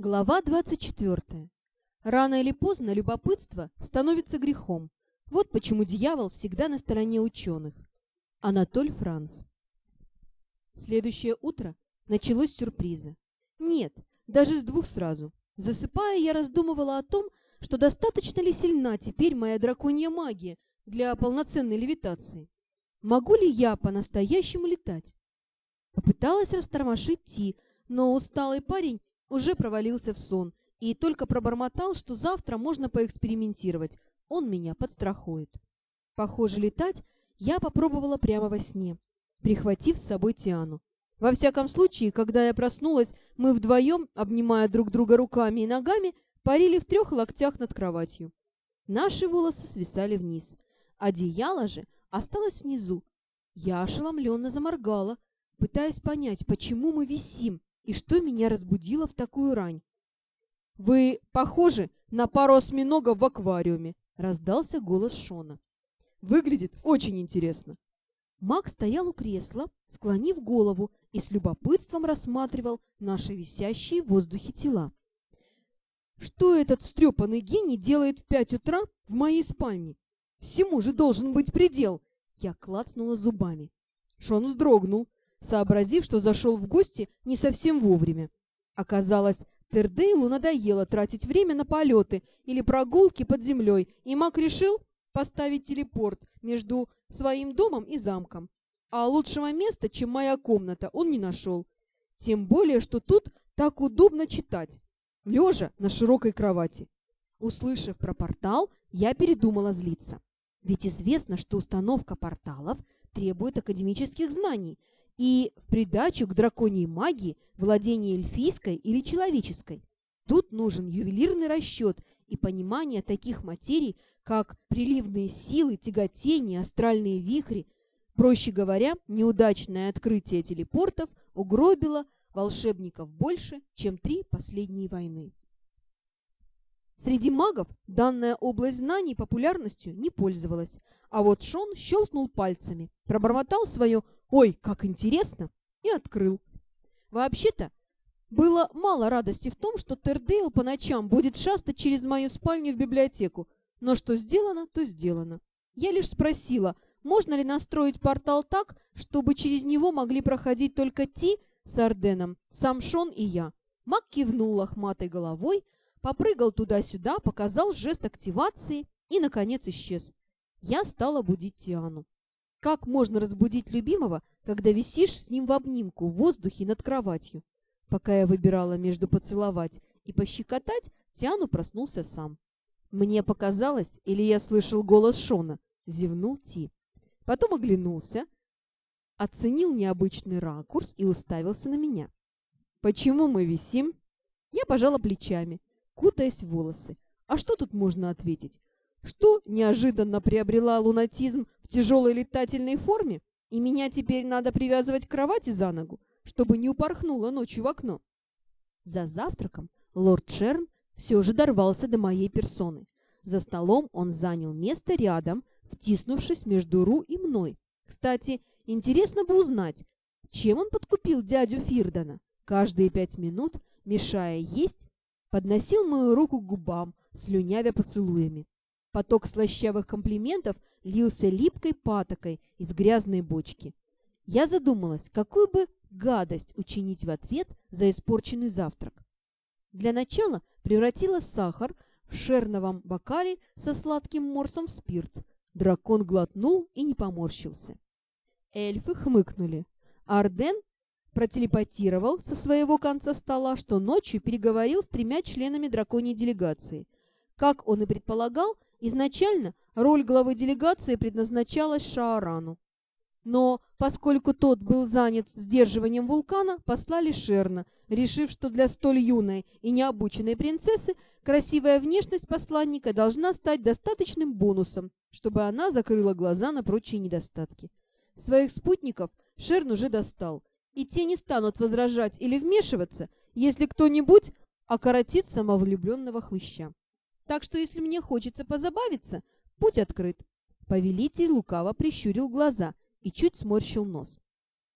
Глава 24. Рано или поздно любопытство становится грехом. Вот почему дьявол всегда на стороне ученых. Анатоль Франц. Следующее утро началось с сюрприза. Нет, даже с двух сразу. Засыпая, я раздумывала о том, что достаточно ли сильна теперь моя драконья магия для полноценной левитации. Могу ли я по-настоящему летать? Попыталась растормошить Ти, но усталый парень уже провалился в сон и только пробормотал, что завтра можно поэкспериментировать, он меня подстрахует. Похоже, летать я попробовала прямо во сне, прихватив с собой Тиану. Во всяком случае, когда я проснулась, мы вдвоем, обнимая друг друга руками и ногами, парили в трех локтях над кроватью. Наши волосы свисали вниз. Одеяло же осталось внизу. Я ошеломленно заморгала, пытаясь понять, почему мы висим и что меня разбудило в такую рань. «Вы похожи на пару осьминогов в аквариуме», — раздался голос Шона. «Выглядит очень интересно». Маг стоял у кресла, склонив голову и с любопытством рассматривал наши висящие в воздухе тела. «Что этот встрепанный гений делает в пять утра в моей спальне? Всему же должен быть предел!» Я клацнула зубами. Шон вздрогнул, сообразив, что зашел в гости не совсем вовремя. Оказалось, Тердейлу надоело тратить время на полеты или прогулки под землей, и маг решил поставить телепорт между своим домом и замком. А лучшего места, чем моя комната, он не нашел. Тем более, что тут так удобно читать, лежа на широкой кровати. Услышав про портал, я передумала злиться. Ведь известно, что установка порталов требует академических знаний, и в придачу к драконьей магии владение эльфийской или человеческой. Тут нужен ювелирный расчет и понимание таких материй, как приливные силы, тяготения, астральные вихри. Проще говоря, неудачное открытие телепортов угробило волшебников больше, чем три последние войны. Среди магов данная область знаний популярностью не пользовалась, а вот Шон щелкнул пальцами, пробормотал свое «Ой, как интересно!» и открыл. Вообще-то, было мало радости в том, что Тердейл по ночам будет шастать через мою спальню в библиотеку, но что сделано, то сделано. Я лишь спросила, можно ли настроить портал так, чтобы через него могли проходить только Ти с Арденом, сам Шон и я. Мак кивнул лохматой головой, попрыгал туда-сюда, показал жест активации и, наконец, исчез. Я стала будить Тиану. Как можно разбудить любимого, когда висишь с ним в обнимку в воздухе над кроватью? Пока я выбирала между поцеловать и пощекотать, Тиану проснулся сам. Мне показалось, или я слышал голос Шона, зевнул Ти. Потом оглянулся, оценил необычный ракурс и уставился на меня. «Почему мы висим?» Я пожала плечами, кутаясь в волосы. А что тут можно ответить? Что неожиданно приобрела лунатизм тяжелой летательной форме, и меня теперь надо привязывать к кровати за ногу, чтобы не упорхнула ночью в окно. За завтраком лорд Шерн все же дорвался до моей персоны. За столом он занял место рядом, втиснувшись между Ру и мной. Кстати, интересно бы узнать, чем он подкупил дядю Фирдона. Каждые пять минут, мешая есть, подносил мою руку к губам, слюнявя поцелуями. Поток слащавых комплиментов лился липкой патокой из грязной бочки. Я задумалась, какую бы гадость учинить в ответ за испорченный завтрак. Для начала превратила сахар в шерновом бокале со сладким морсом в спирт. Дракон глотнул и не поморщился. Эльфы хмыкнули. Арден протелепатировал со своего конца стола, что ночью переговорил с тремя членами драконьей делегации. Как он и предполагал, Изначально роль главы делегации предназначалась Шаарану. Но поскольку тот был занят сдерживанием вулкана, послали Шерна, решив, что для столь юной и необученной принцессы красивая внешность посланника должна стать достаточным бонусом, чтобы она закрыла глаза на прочие недостатки. Своих спутников Шерн уже достал, и те не станут возражать или вмешиваться, если кто-нибудь окоротит самовлюбленного хлыща. Так что если мне хочется позабавиться, путь открыт. Повелитель лукаво прищурил глаза и чуть сморщил нос.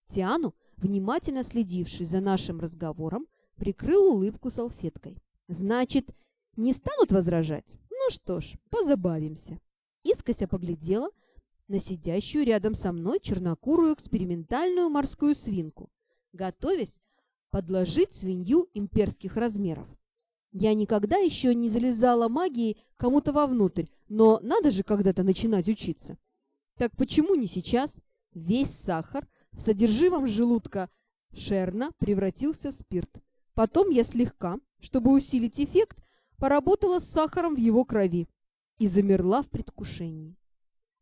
Тиану, внимательно следивший за нашим разговором, прикрыл улыбку салфеткой. «Значит, не станут возражать? Ну что ж, позабавимся». Искося поглядела на сидящую рядом со мной чернокурую экспериментальную морскую свинку, готовясь подложить свинью имперских размеров. Я никогда еще не залезала магией кому-то вовнутрь, но надо же когда-то начинать учиться. Так почему не сейчас? Весь сахар в содержимом желудка Шерна превратился в спирт. Потом я слегка, чтобы усилить эффект, поработала с сахаром в его крови и замерла в предвкушении.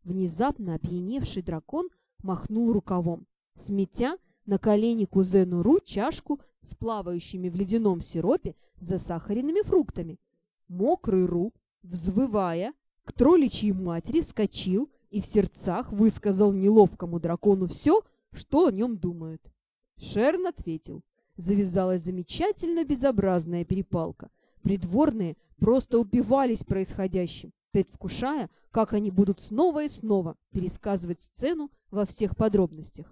Внезапно опьяневший дракон махнул рукавом, сметя на колени кузену Ру чашку с плавающими в ледяном сиропе засахаренными фруктами. Мокрый Ру, взвывая, к тролличьей матери вскочил и в сердцах высказал неловкому дракону все, что о нем думают. Шерн ответил. Завязалась замечательно безобразная перепалка. Придворные просто упивались происходящим, предвкушая, как они будут снова и снова пересказывать сцену во всех подробностях.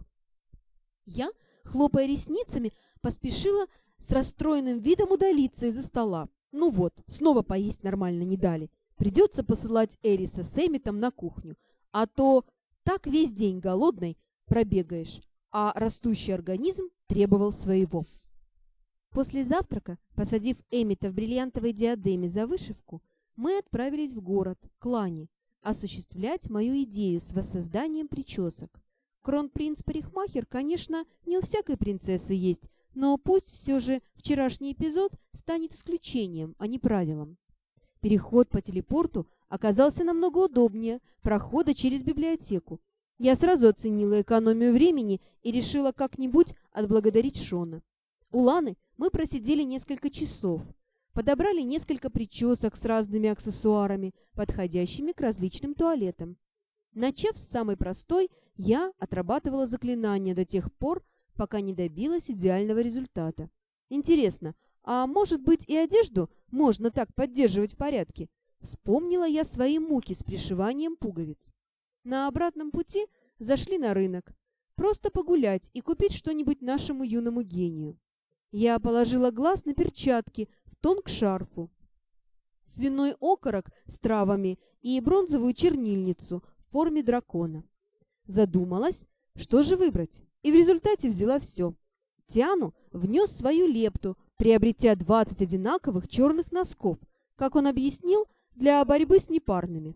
Я, хлопая ресницами, поспешила с расстроенным видом удалиться из-за стола. Ну вот, снова поесть нормально не дали. Придется посылать Эриса с Эмитом на кухню, а то так весь день голодной пробегаешь, а растущий организм требовал своего. После завтрака, посадив Эмита в бриллиантовой диадеме за вышивку, мы отправились в город, к Лане, осуществлять мою идею с воссозданием причесок. Кронпринц-парикмахер, конечно, не у всякой принцессы есть, но пусть все же вчерашний эпизод станет исключением, а не правилом. Переход по телепорту оказался намного удобнее прохода через библиотеку. Я сразу оценила экономию времени и решила как-нибудь отблагодарить Шона. У Ланы мы просидели несколько часов, подобрали несколько причесок с разными аксессуарами, подходящими к различным туалетам. Начав с самой простой, я отрабатывала заклинания до тех пор, пока не добилась идеального результата. Интересно, а может быть и одежду можно так поддерживать в порядке? Вспомнила я свои муки с пришиванием пуговиц. На обратном пути зашли на рынок. Просто погулять и купить что-нибудь нашему юному гению. Я положила глаз на перчатки в тон к шарфу, свиной окорок с травами и бронзовую чернильницу в форме дракона. Задумалась, что же выбрать, и в результате взяла все. Тиану внес свою лепту, приобретя 20 одинаковых черных носков, как он объяснил, для борьбы с непарными.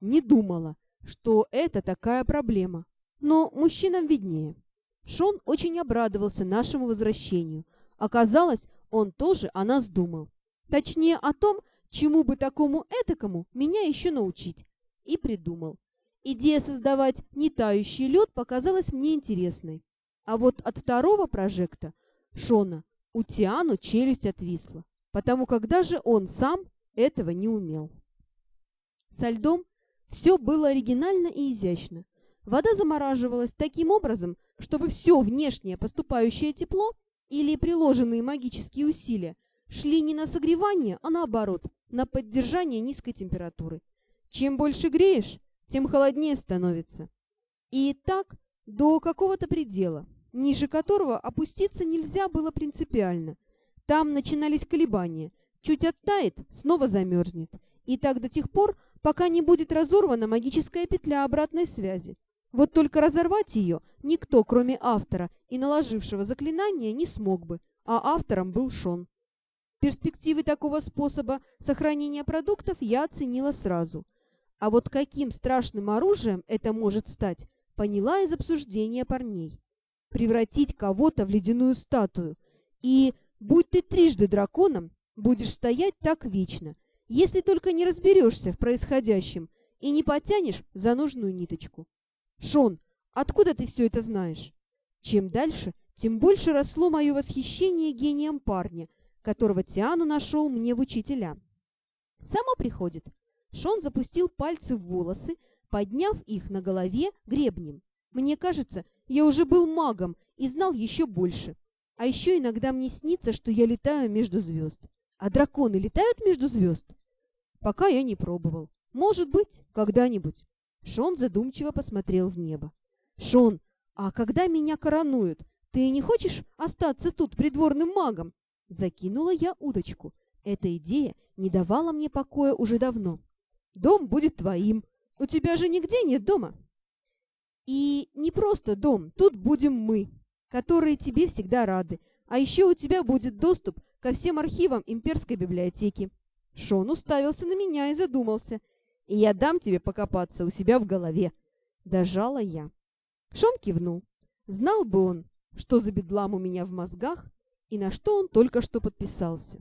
Не думала, что это такая проблема, но мужчинам виднее. Шон очень обрадовался нашему возвращению. Оказалось, он тоже о нас думал. Точнее, о том, чему бы такому этакому меня еще научить. И придумал. Идея создавать нетающий лед показалась мне интересной. А вот от второго прожекта, Шона, у Тиану челюсть отвисла, потому когда же он сам этого не умел. Со льдом все было оригинально и изящно. Вода замораживалась таким образом, чтобы все внешнее поступающее тепло или приложенные магические усилия шли не на согревание, а наоборот, на поддержание низкой температуры. Чем больше греешь, тем холоднее становится. И так до какого-то предела, ниже которого опуститься нельзя было принципиально. Там начинались колебания. Чуть оттает, снова замерзнет. И так до тех пор, пока не будет разорвана магическая петля обратной связи. Вот только разорвать ее никто, кроме автора и наложившего заклинания, не смог бы, а автором был Шон. Перспективы такого способа сохранения продуктов я оценила сразу. А вот каким страшным оружием это может стать, поняла из обсуждения парней. Превратить кого-то в ледяную статую. И, будь ты трижды драконом, будешь стоять так вечно, если только не разберешься в происходящем и не потянешь за нужную ниточку. Шон, откуда ты все это знаешь? Чем дальше, тем больше росло мое восхищение гением парня, которого Тиану нашел мне в учителя. Само приходит. Шон запустил пальцы в волосы, подняв их на голове гребнем. Мне кажется, я уже был магом и знал еще больше. А еще иногда мне снится, что я летаю между звезд. А драконы летают между звезд? Пока я не пробовал. Может быть, когда-нибудь. Шон задумчиво посмотрел в небо. «Шон, а когда меня коронуют, ты не хочешь остаться тут придворным магом? Закинула я удочку. Эта идея не давала мне покоя уже давно. Дом будет твоим. У тебя же нигде нет дома. И не просто дом, тут будем мы, которые тебе всегда рады. А еще у тебя будет доступ ко всем архивам имперской библиотеки. Шон уставился на меня и задумался. И я дам тебе покопаться у себя в голове. Дожала я. Шон кивнул. Знал бы он, что за бедлам у меня в мозгах и на что он только что подписался.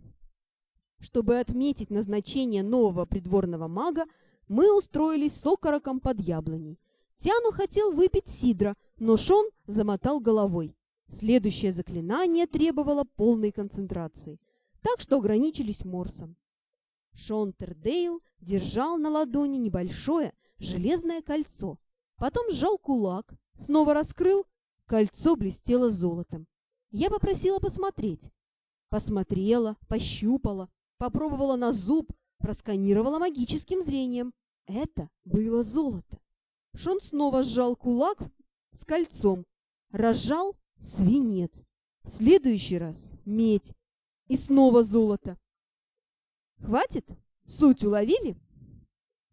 Чтобы отметить назначение нового придворного мага, мы устроились с окороком под яблоней. Тиану хотел выпить сидра, но Шон замотал головой. Следующее заклинание требовало полной концентрации, так что ограничились морсом. Шон Тердейл держал на ладони небольшое железное кольцо, потом сжал кулак, снова раскрыл, кольцо блестело золотом. Я попросила посмотреть. Посмотрела, пощупала, попробовала на зуб, просканировала магическим зрением. Это было золото. Шон снова сжал кулак с кольцом, разжал свинец. В следующий раз медь и снова золото. «Хватит? Суть уловили?»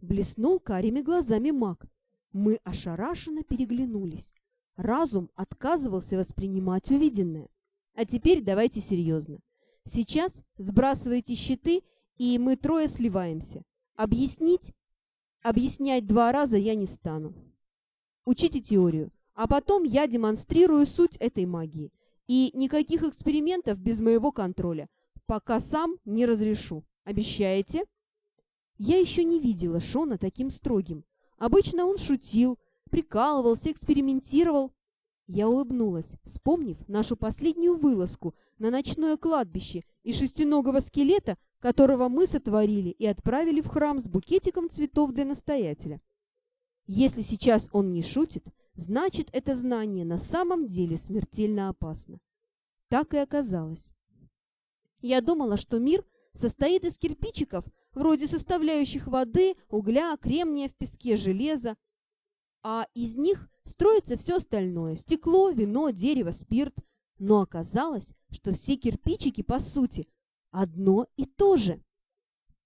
Блеснул карими глазами маг. Мы ошарашенно переглянулись. Разум отказывался воспринимать увиденное. А теперь давайте серьезно. Сейчас сбрасывайте щиты, и мы трое сливаемся. Объяснить? Объяснять два раза я не стану. Учите теорию, а потом я демонстрирую суть этой магии. И никаких экспериментов без моего контроля, пока сам не разрешу. Обещаете? Я еще не видела Шона таким строгим. Обычно он шутил, прикалывался, экспериментировал, я улыбнулась, вспомнив нашу последнюю вылазку на ночное кладбище и шестиногого скелета, которого мы сотворили и отправили в храм с букетиком цветов для настоятеля. Если сейчас он не шутит, значит, это знание на самом деле смертельно опасно. Так и оказалось. Я думала, что мир состоит из кирпичиков, вроде составляющих воды, угля, кремния в песке, железа, а из них строится все остальное – стекло, вино, дерево, спирт. Но оказалось, что все кирпичики, по сути, одно и то же.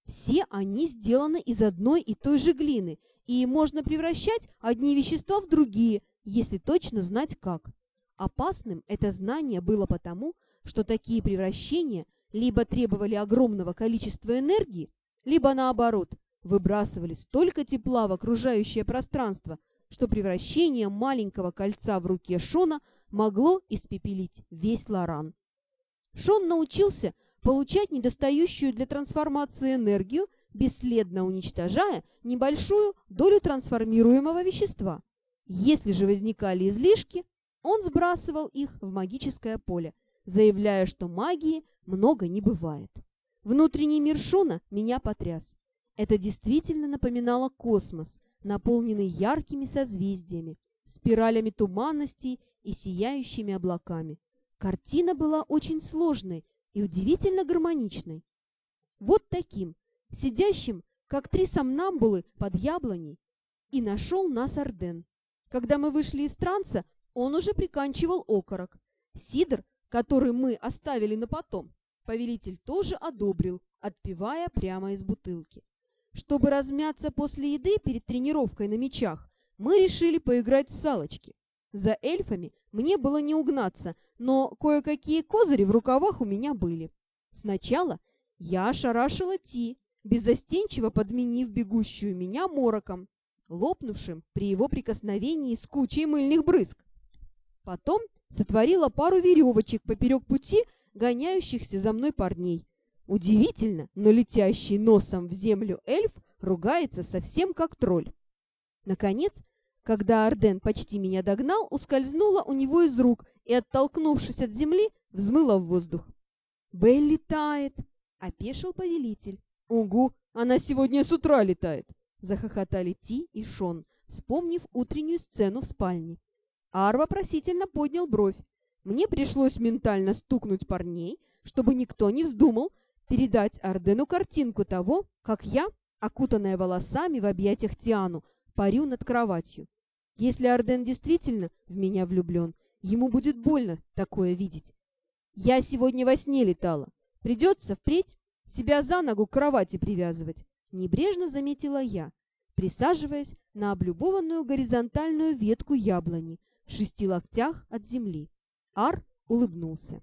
Все они сделаны из одной и той же глины, и можно превращать одни вещества в другие, если точно знать как. Опасным это знание было потому, что такие превращения либо требовали огромного количества энергии, либо наоборот, выбрасывали столько тепла в окружающее пространство – что превращение маленького кольца в руке Шона могло испепелить весь Лоран. Шон научился получать недостающую для трансформации энергию, бесследно уничтожая небольшую долю трансформируемого вещества. Если же возникали излишки, он сбрасывал их в магическое поле, заявляя, что магии много не бывает. Внутренний мир Шона меня потряс. Это действительно напоминало космос – наполненный яркими созвездиями, спиралями туманностей и сияющими облаками. Картина была очень сложной и удивительно гармоничной. Вот таким, сидящим, как три сомнамбулы под яблоней, и нашел нас Орден. Когда мы вышли из транса, он уже приканчивал окорок. Сидр, который мы оставили на потом, повелитель тоже одобрил, отпивая прямо из бутылки. Чтобы размяться после еды перед тренировкой на мечах, мы решили поиграть в салочки. За эльфами мне было не угнаться, но кое-какие козыри в рукавах у меня были. Сначала я ошарашила Ти, беззастенчиво подменив бегущую меня мороком, лопнувшим при его прикосновении с кучей мыльных брызг. Потом сотворила пару веревочек поперек пути гоняющихся за мной парней, Удивительно, но летящий носом в землю эльф ругается совсем как тролль. Наконец, когда Арден почти меня догнал, ускользнула у него из рук и, оттолкнувшись от земли, взмыла в воздух. «Белль летает!» — опешил повелитель. «Угу, она сегодня с утра летает!» — захохотали Ти и Шон, вспомнив утреннюю сцену в спальне. Ар вопросительно поднял бровь. Мне пришлось ментально стукнуть парней, чтобы никто не вздумал передать Ардену картинку того, как я, окутанная волосами в объятиях Тиану, парю над кроватью. Если Арден действительно в меня влюблен, ему будет больно такое видеть. Я сегодня во сне летала. Придется впредь себя за ногу к кровати привязывать, небрежно заметила я, присаживаясь на облюбованную горизонтальную ветку яблони в шести локтях от земли. Ар улыбнулся.